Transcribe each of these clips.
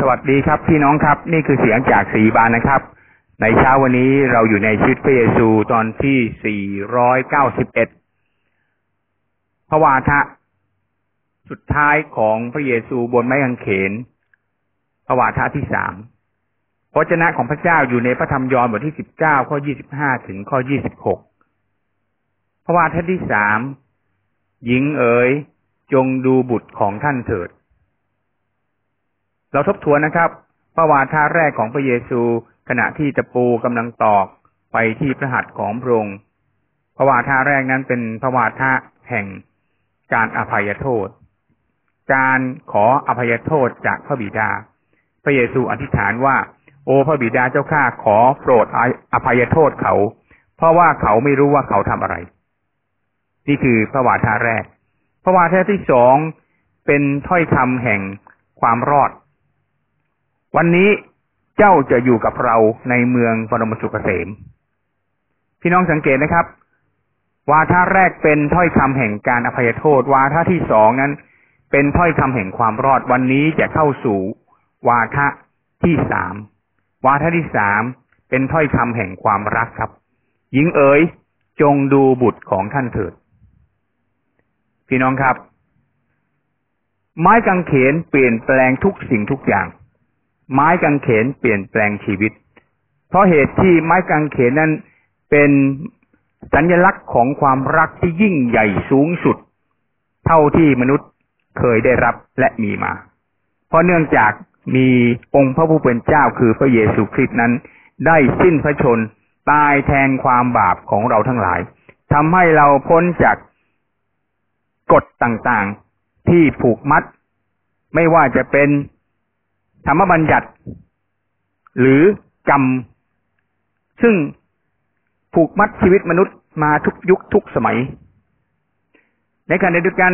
สวัสดีครับพี่น้องครับ นี่คือเสียงจากสีบานนะครับ ในเช้าวันนี้เราอยู่ในชีวิตพระเยซูตอนที่ 491 พระวาทะ สุดท้ายของพระเยซูบนไม้กางเขน พระวาทะที่สามพระเจนะของพระเจ้าอยู่ในพระธรรมยอห์นบทที่ 19 ข้อ 25 ถึงข้อ 26 พระวาทะที่สามหญิงเอ๋ยจงดูบุตรของท่านเถิด เราทบทวนนะครับพระวาทะแรกของพระเยซู ขณะที่ตะปูกำลังตอกไปที่พระหัตถ์ของพระองค์พระวาทะแรกนั้นเป็นพระวาทะแห่งการอภัยโทษ การขออภัยโทษจากพระบิดา พระเยซูอธิษฐานว่า โอ้พระบิดาเจ้าข้าขอโปรดอภัยโทษเขา เพราะว่าเขาไม่รู้ว่าเขาทำอะไร นี่คือพระวาทะแรก พระวาทะที่สองเป็นถ้อยคำแห่งความรอด วันนี้เจ้าจะอยู่กับเราในเมืองปรมสุกเกษม พี่น้องสังเกตนะครับ วาทะแรกเป็นถ้อยคำแห่งการอภัยโทษ วาทะที่สองนั้น เป็นถ้อยคำแห่งความรอดวันนี้จะเข้าสู่ วาทะที่สามวาทะที่สามเป็นถ้อยคำแห่งความรักครับ หญิงเอ๋ยจงดูบุตรของท่านเถิด พี่น้องครับ ไม้กางเขนเปลี่ยนแปลงทุกสิ่งทุกอย่าง ไม้กางเขนเปลี่ยนแปลงชีวิต เพราะเหตุที่ไม้กางเขนนั้นเป็นสัญลักษณ์ของความรักที่ยิ่งใหญ่สูงสุด เท่าที่มนุษย์เคยได้รับและมีมา เพราะเนื่องจากมีองค์พระผู้เป็นเจ้าคือพระเยซูคริสต์นั้น ได้สิ้นพระชนตายแทนความบาปของเราทั้งหลายทำให้เราพ้นจากกฎต่างๆที่ผูกมัด ไม่ว่าจะเป็น ธรรมบัญญัติ หรือกรรม ซึ่งผูกมัดชีวิตมนุษย์มาทุกยุคทุกสมัย ในขณะเดียวกัน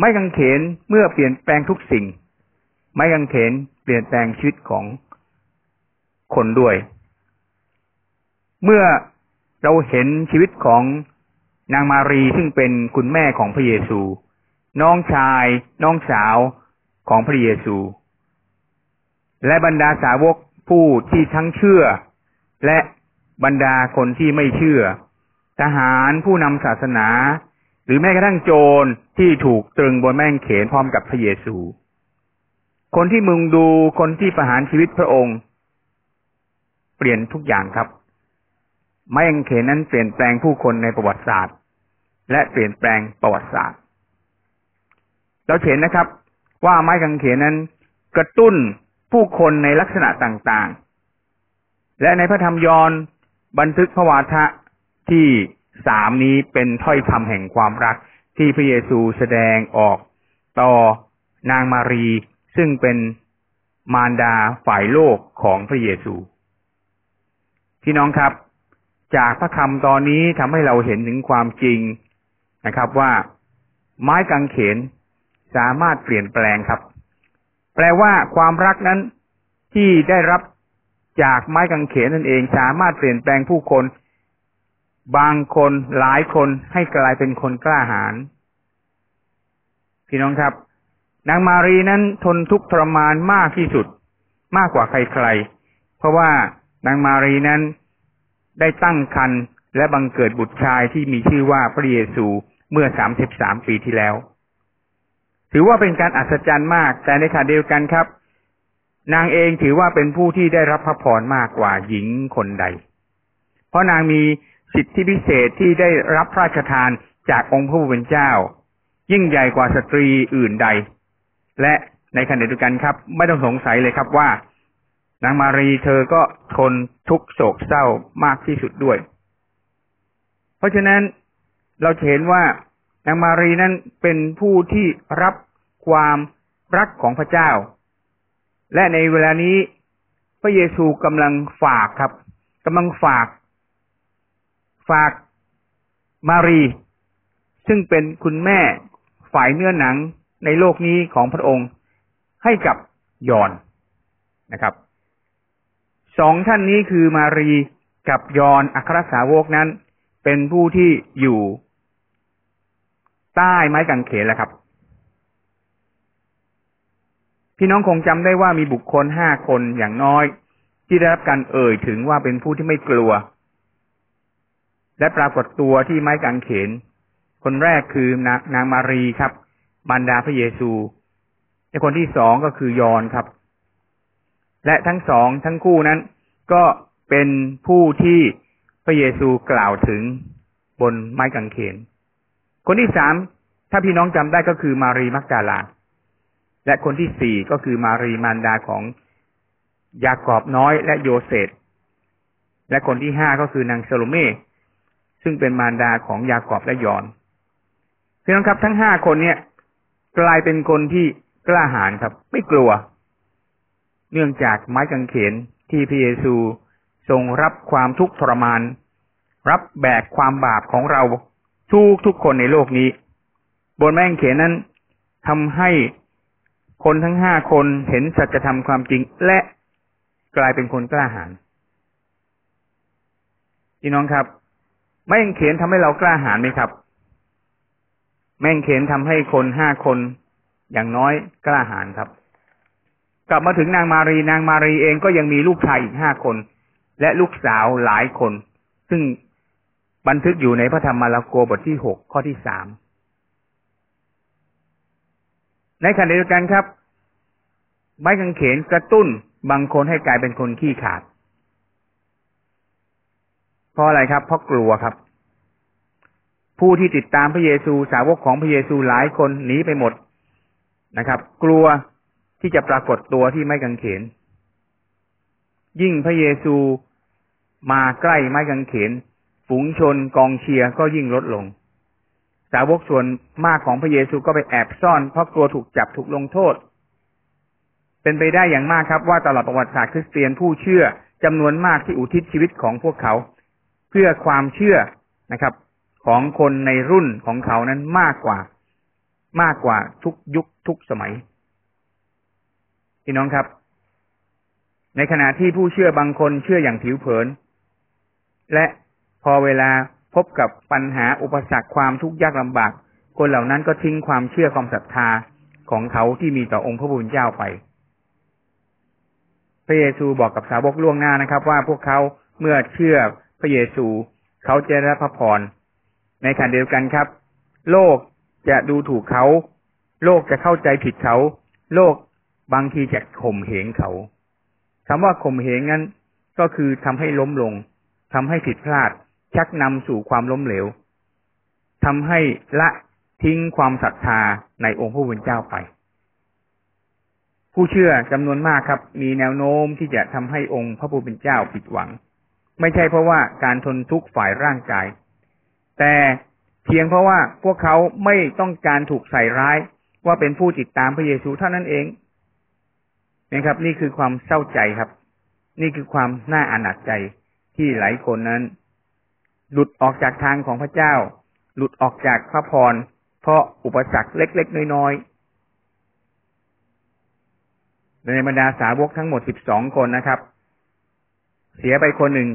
ไม่กังเขนเมื่อเปลี่ยนแปลงทุกสิ่ง ไม่กังเขนเปลี่ยนแปลงชีวิตของคนด้วย เมื่อเราเห็นชีวิตของนางมารีซึ่งเป็นคุณแม่ของพระเยซู น้องชาย น้องสาวของพระเยซู และบรรดาสาวกผู้ที่ทั้งเชื่อ และบรรดาคนที่ไม่เชื่อ ทหารผู้นำศาสนา หรือแม้กระทั่งโจรที่ถูกตรึงบนแม่งเขนพร้อมกับพระเยซู คนที่มึงดูคนที่ประหารชีวิตพระองค์ เปลี่ยนทุกอย่างครับไม้กางเขนนั้นเปลี่ยนแปลงผู้คนในประวัติศาสตร์ และเปลี่ยนแปลงประวัติศาสตร์ เราเห็นนะครับ ว่าไม้กางเขนนั้นกระตุ้น ผู้คนในลักษณะต่างๆ และในพระธรรมยอนบันทึกพระวาทะที่สามนี้เป็นถ้อยคำแห่งความรักที่พระเยซูแสดงออกต่อนางมารี ซึ่งเป็นมารดาฝ่ายโลกของพระเยซู พี่น้องครับ จากพระคำตอนนี้ทำให้เราเห็นถึงความจริงนะครับว่าไม้กางเขนสามารถเปลี่ยนแปลงครับ แปลว่าความรักนั้นที่ได้รับจากไม้กางเขนนั่นเอง สามารถเปลี่ยนแปลงผู้คน บางคนหลายคนให้กลายเป็นคนกล้าหาญพี่น้องครับ นางมารีนั้นทนทุกข์ทรมานมากที่สุด มากกว่าใครๆ เพราะว่านางมารีนั้นได้ตั้งครรภ์และบังเกิดบุตรชายที่มีชื่อว่าพระเยซูเมื่อสามสิบสามปีที่แล้ว ถือว่าเป็นการอัศจรรย์มาก แต่ในขณะเดียวกันครับ นางเองถือว่าเป็นผู้ที่ได้รับพระพรมากกว่าหญิงคนใด เพราะนางมีสิทธิพิเศษที่ได้รับพระราชทานจากองค์พระผู้เป็นเจ้า ยิ่งใหญ่กว่าสตรีอื่นใด และในขณะเดียวกันครับ ไม่ต้องสงสัยเลยครับว่า นางมารีเธอก็ทนทุกโศกเศร้ามากที่สุดด้วย เพราะฉะนั้นเราเห็นว่านางมารีนั้นเป็นผู้ที่รับ ความรักของพระเจ้า และในเวลานี้พระเยซูกำลังฝากครับกำลังฝาก ฝากมารี ซึ่งเป็นคุณแม่ฝ่ายเนื้อหนังในโลกนี้ของพระองค์ให้กับยอนนะครับสองท่านนี้คือมารีกับยอนอัครสาวกนั้น เป็นผู้ที่อยู่ ใต้ไม้กางเขนแหละครับ พี่น้องคงจำได้ว่ามีบุคคลห้าคนอย่างน้อย ที่ได้รับการเอ่ยถึงว่าเป็นผู้ที่ไม่กลัว และปรากฏตัวที่ไม้กางเขน คนแรกคือนานางมารีครับ มารดาพระเยซูและคนที่สองก็คือยอนครับ และทั้งสองทั้งคู่นั้น ก็เป็นผู้ที่พระเยซูกล่าวถึงบนไม้กางเขน คนที่สามถ้าพี่น้องจำได้ก็คือมารีมักดาลา และคนที่สี่ก็คือมารีมารดาของยากอบน้อยและโยเซฟและคนที่ห้าก็คือนางซโลเม่ซึ่งเป็นมารดาของยากอบและยอนพี่น้องครับทั้งห้าคนเนี่ย กลายเป็นคนที่กล้าหาญครับ ไม่กลัว เนื่องจากไม้กางเขนที่พระเยซูทรงรับความทุกข์ทรมาน รับแบกความบาปของเราทุกทุกคนในโลกนี้ บนไม้กางเขนนั้นทำให้ คนทั้งห้าคนเห็นสัจธรรมความจริง และกลายเป็นคนกล้าหาญพี่น้องครับไม้กางเขียนทำให้เรากล้าหาญไหมครับ แม่งเขียนทำให้คนห้าคนอย่างน้อยกล้าหาญครับ กลับมาถึงนางมารีนางมารีเองก็ยังมีลูกชายอีกห้าคน และลูกสาวหลายคน ซึ่งบันทึกอยู่ในพระธรรมมาระโกบทที่หกข้อที่สาม ในขณะเดียวกันครับ ไม้กางเขนกระตุ้นบางคนให้กลายเป็นคนขี้ขาด เพราะอะไรครับ เพราะกลัวครับ ผู้ที่ติดตามพระเยซูสาวกของพระเยซูหลายคนหนีไปหมดนะครับ กลัวที่จะปรากฏตัวที่ไม่กังเขน ยิ่งพระเยซูมาใกล้ไม้กางเขน ฝูงชนกองเชียร์ก็ยิ่งลดลง สาวกส่วนมากของพระเยซูก็ไปแอบซ่อน เพราะกลัวถูกจับถูกลงโทษ เป็นไปได้อย่างมากครับว่าตลอดประวัติศาสตร์คริสเตียนผู้เชื่อจำนวนมากที่อุทิศชีวิตของพวกเขา เพื่อความเชื่อนะครับ ของคนในรุ่นของเขานั้นมากกว่า มากกว่าทุกยุคทุกสมัยพี่น้องครับ ในขณะที่ผู้เชื่อบางคนเชื่ออย่างผิวเผิน และพอเวลา พบกับปัญหาอุปสรรคความทุกข์ยากลำบาก คนเหล่านั้นก็ทิ้งความเชื่อความศรัทธาของเขาที่มีต่อองค์พระผู้เป็นเจ้าไป พระเยซูบอกกับสาวกล่วงหน้านะครับ ว่าพวกเขาเมื่อเชื่อพระเยซู เขาจะได้รับพระพรในขณะเดียวกันครับ โลกจะดูถูกเขา โลกจะเข้าใจผิดเขา โลกบางทีจะข่มเหงเขาคำว่าข่มเหงนั้นก็คือทำให้ล้มลงทำให้ผิดพลาด ชักนำสู่ความล้มเหลวทำให้ละทิ้งความศรัทธาในองค์พระผู้เป็นเจ้าไป ผู้เชื่อจำนวนมากครับ มีแนวโน้มที่จะทำให้องค์พระผู้เป็นเจ้าผิดหวัง ไม่ใช่เพราะว่าการทนทุกข์ฝ่ายร่างกาย แต่เพียงเพราะว่าพวกเขาไม่ต้องการถูกใส่ร้ายว่าเป็นผู้ติดตามพระเยซูเท่านั้นเองนะครับ นี่คือความเศร้าใจครับ นี่คือความน่าอนาจใจที่หลายคนนั้น หลุดออกจากทางของพระเจ้า หลุดออกจากพระพร เพราะอุปสรรคเล็กๆ น้อยๆ ในบรรดาสาวกทั้งหมดสิบสองคนนะครับ เสียไปคนหนึ่ง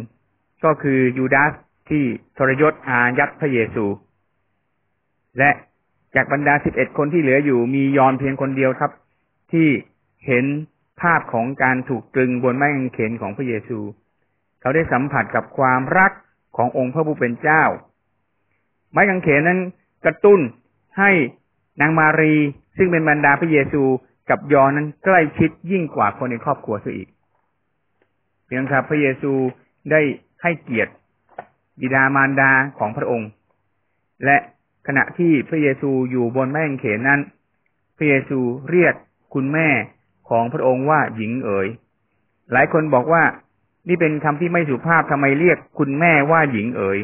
ก็คือยูดาสที่ทรยศอายัดพระเยซู และจากบรรดาสิบเอ็ดคนที่เหลืออยู่มียอนเพียงคนเดียวครับ ที่เห็นภาพของการถูกตรึงบนไม้กางเขนของพระเยซู เขาได้สัมผัสกับความรัก ขององค์พระผู้เป็นเจ้า ไม้กางเขนนั้นกระตุ้นให้นางมารี ซึ่งเป็นบรรดาพระเยซูกับยอนนั้นใกล้ชิดยิ่งกว่าคนในครอบครัวซะอีกเพียงครับ พระเยซูได้ให้เกียรติบิดามารดาของพระองค์ และขณะที่พระเยซูอยู่บนแม่งเขนนั้น พระเยซูเรียกคุณแม่ของพระองค์ว่าหญิงเอ๋ยหลายคนบอกว่า นี่เป็นคำที่ไม่สุภาพทำไมเรียกคุณแม่ว่าหญิงเอ๋ย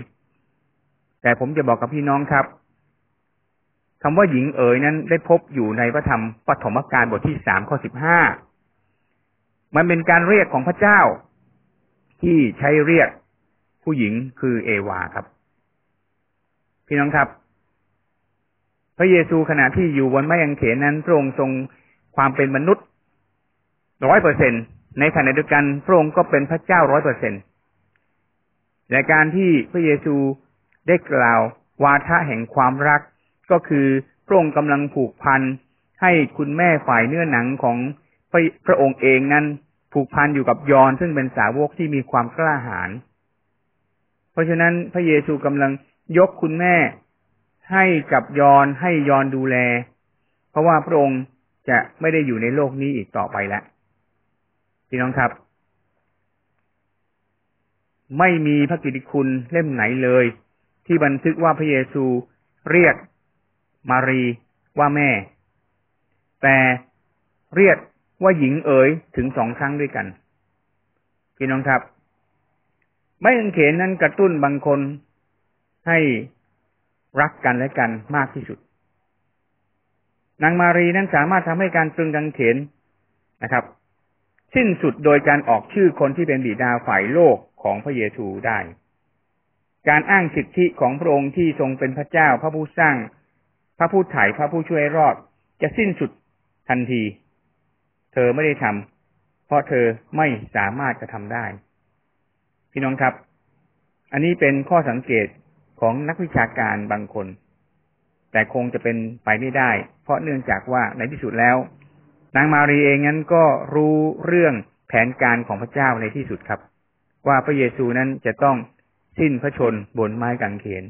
แต่ผมจะบอกกับพี่น้องครับคำว่าหญิงเอ๋ยนั้นได้พบอยู่ในพระธรรมปฐมกาลบทที่สามข้อสิบห้ามันเป็นการเรียกของพระเจ้า ที่ใช้เรียกผู้หญิงคือเอวาครับ พี่น้องครับ พระเยซูขณะที่อยู่บนไม้กางเขนนั้นพระองค์ทรงความเป็นมนุษย์ร้อยเปอร์เซ็นต์ ในขณะเดียวกันพระองค์ก็เป็นพระเจ้าร้อยเปอร์เซ็นและการที่พระเยซูได้กล่าววาทะแห่งความรักก็คือพระองค์กำลังผูกพันให้คุณแม่ฝ่ายเนื้อหนังของพระพระองค์เองนั้นผูกพันอยู่กับยอนซึ่งเป็นสาวกที่มีความกล้าหาญ เพราะฉะนั้นพระเยซูกำลังยกคุณแม่ให้กับยอนให้ยอนดูแล เพราะว่าพระองค์จะไม่ได้อยู่ในโลกนี้อีกต่อไปแล้ว พี่น้องครับ ไม่มีพระกิตติคุณเล่มไหนเลย ที่บันทึกว่าพระเยซูเรียกมารีว่าแม่ แต่เรียกว่าหญิงเอ๋ยถึงสองครั้งด้วยกัน พี่น้องครับ ไม่อังเขนนั้นกระตุ้นบางคนให้รักกันและกันมากที่สุด นางมารีนั้นสามารถทำให้การตรึงกังเขนนะครับ สิ้นสุดโดยการออกชื่อคนที่เป็นบิดาฝ่ายโลกของพระเยซูได้ การอ้างสิทธิของพระองค์ที่ทรงเป็นพระเจ้าพระผู้สร้าง พระผู้ไถ่พระผู้ช่วยรอด จะสิ้นสุดทันที เธอไม่ได้ทำเพราะเธอไม่สามารถจะทำได้ พี่น้องครับ อันนี้เป็นข้อสังเกตของนักวิชาการบางคน แต่คงจะเป็นไปไม่ได้ เพราะเนื่องจากว่าในที่สุดแล้ว นางมารีเองนั้นก็รู้เรื่องแผนการของพระเจ้าในที่สุดครับ ว่าพระเยซูนั้นจะต้องสิ้นพระชนบนไม้กางเขน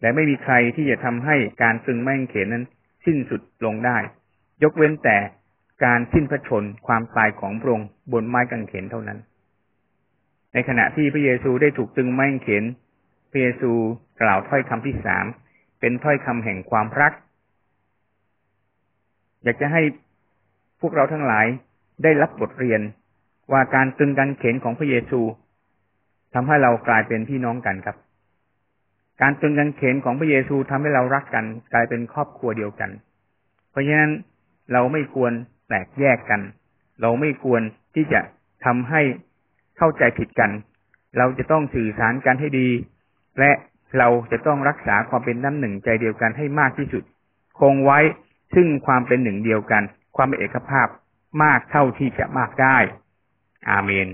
และไม่มีใครที่จะทำให้การตึงไม้กางเขนนั้น สิ้นสุดลงได้ ยกเว้นแต่การสิ้นพระชนความตายของพระองค์บนไม้กางเขนเท่านั้น ในขณะที่พระเยซูได้ถูกตึงไม้กางเขนพระเยซูกล่าวถ้อยคำที่สามเป็นถ้อยคำแห่งความรัก อยากจะให้ พวกเราทั้งหลายได้รับบทเรียนว่าการตึงกันเข็นของพระเยซูทำให้เรากลายเป็นพี่น้องกันครับ การตึงกันเข็นของพระเยซูทำให้เรารักกัน กลายเป็นครอบครัวเดียวกัน เพราะฉะนั้นเราไม่ควรแตกแยกกัน เราไม่ควรที่จะทำให้เข้าใจผิดกัน เราจะต้องสื่อสารกันให้ดี และเราจะต้องรักษาความเป็นน้ำหนึ่งใจเดียวกันให้มากที่สุด คงไว้ซึ่งความเป็นหนึ่งเดียวกัน ความเป็นเอกภาพมากเท่าที่จะมากได้ อาเมน